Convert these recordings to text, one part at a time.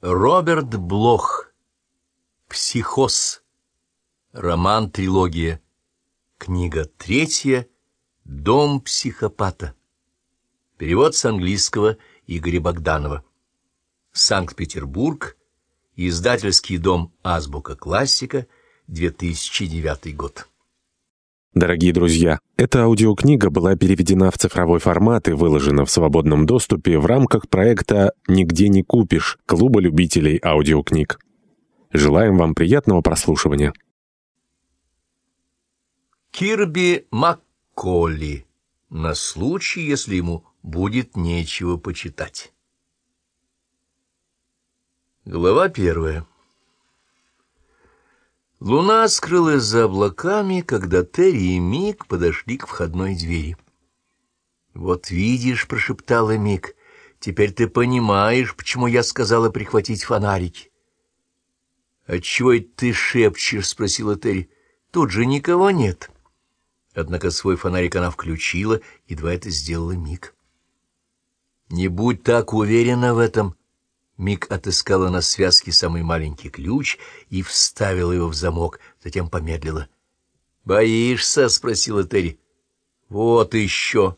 Роберт Блох. Психоз. Роман-трилогия. Книга третья. Дом психопата. Перевод с английского Игоря Богданова. Санкт-Петербург. Издательский дом «Азбука классика», 2009 год. Дорогие друзья, эта аудиокнига была переведена в цифровой формат и выложена в свободном доступе в рамках проекта «Нигде не купишь» Клуба любителей аудиокниг. Желаем вам приятного прослушивания. Кирби Макколли на случай, если ему будет нечего почитать. Глава первая. Луна скрылась за облаками, когда Терри и Мик подошли к входной двери. «Вот видишь», — прошептала Мик, — «теперь ты понимаешь, почему я сказала прихватить фонарики». «Отчего это ты шепчешь?» — спросила Терри. «Тут же никого нет». Однако свой фонарик она включила, едва это сделала Мик. «Не будь так уверена в этом», Мик отыскала на связке самый маленький ключ и вставила его в замок, затем помедлила. «Боишься?» — спросила Терри. «Вот еще!»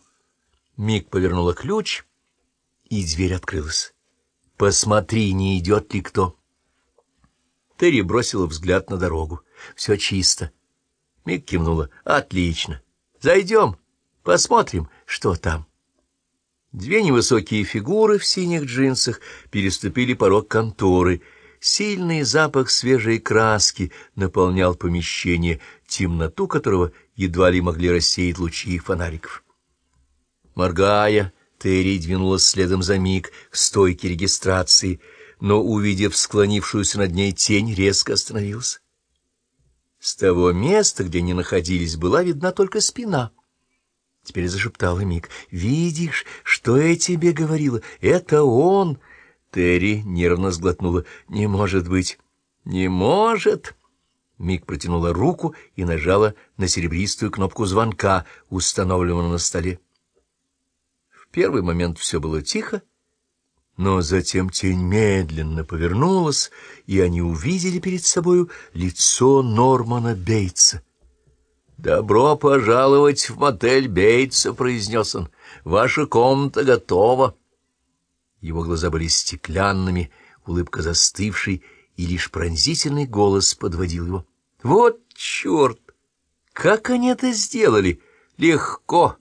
Мик повернула ключ, и дверь открылась. «Посмотри, не идет ли кто!» Терри бросила взгляд на дорогу. «Все чисто». Мик кивнула. «Отлично. Зайдем, посмотрим, что там». Две невысокие фигуры в синих джинсах переступили порог конторы. Сильный запах свежей краски наполнял помещение, темноту которого едва ли могли рассеять лучи фонариков. Моргая, Терри двинулась следом за миг к стойке регистрации, но, увидев склонившуюся над ней тень, резко остановился. С того места, где они находились, была видна только спина — Теперь зашептала Мик. «Видишь, что я тебе говорила? Это он!» Терри нервно сглотнула. «Не может быть!» «Не может!» Мик протянула руку и нажала на серебристую кнопку звонка, установленного на столе. В первый момент все было тихо, но затем тень медленно повернулась, и они увидели перед собою лицо Нормана Бейтса. «Добро пожаловать в мотель Бейтса», — произнес он. «Ваша комната готова». Его глаза были стеклянными, улыбка застывшей, и лишь пронзительный голос подводил его. «Вот черт! Как они это сделали? Легко!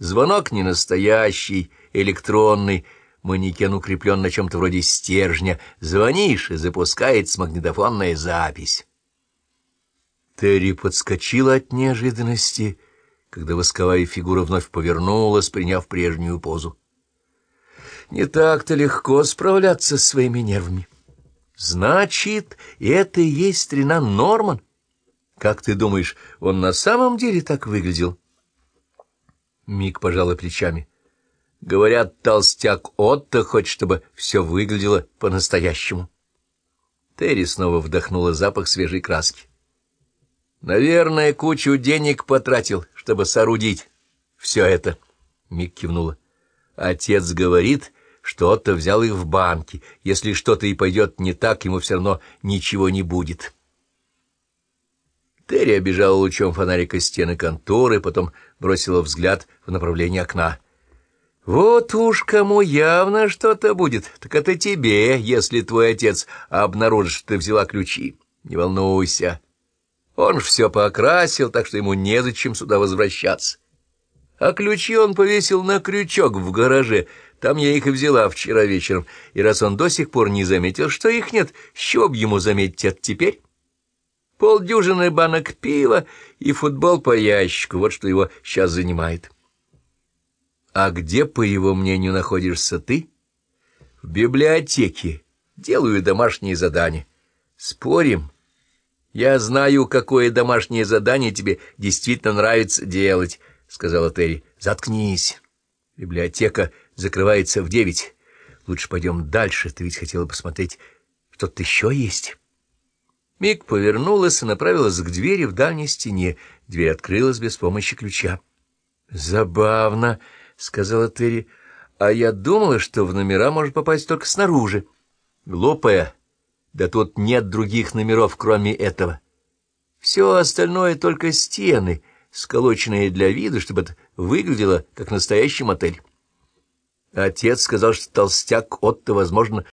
Звонок не настоящий, электронный, манекен укреплен на чем-то вроде стержня. Звонишь, и запускается магнитофонная запись». Терри подскочила от неожиданности, когда восковая фигура вновь повернулась, приняв прежнюю позу. Не так-то легко справляться с своими нервами. Значит, это и есть старина Норман? Как ты думаешь, он на самом деле так выглядел? Мик пожала плечами. Говорят, толстяк Отто хочет, чтобы все выглядело по-настоящему. Терри снова вдохнула запах свежей краски. Наверное, кучу денег потратил, чтобы соорудить все это. Мик кивнула. Отец говорит, что Отто взял их в банке. Если что-то и пойдет не так, ему все равно ничего не будет. Терри обижала лучом фонарика стены конторы, потом бросила взгляд в направлении окна. «Вот уж кому явно что-то будет, так это тебе, если твой отец обнаружит, что ты взяла ключи. Не волнуйся». Он ж все покрасил, так что ему незачем сюда возвращаться. А ключи он повесил на крючок в гараже. Там я их и взяла вчера вечером. И раз он до сих пор не заметил, что их нет, с б ему заметить это теперь? Полдюжины банок пива и футбол по ящику. Вот что его сейчас занимает. А где, по его мнению, находишься ты? В библиотеке. Делаю домашние задания. Спорим? «Я знаю, какое домашнее задание тебе действительно нравится делать», — сказала Терри. «Заткнись. Библиотека закрывается в девять. Лучше пойдем дальше. Ты ведь хотела посмотреть, что-то еще есть». Мик повернулась и направилась к двери в дальней стене. Дверь открылась без помощи ключа. «Забавно», — сказала Терри. «А я думала, что в номера может попасть только снаружи». Глупая. Да тут нет других номеров, кроме этого. Все остальное только стены, сколоченные для вида, чтобы это выглядело как настоящий мотель. Отец сказал, что толстяк Отто, возможно,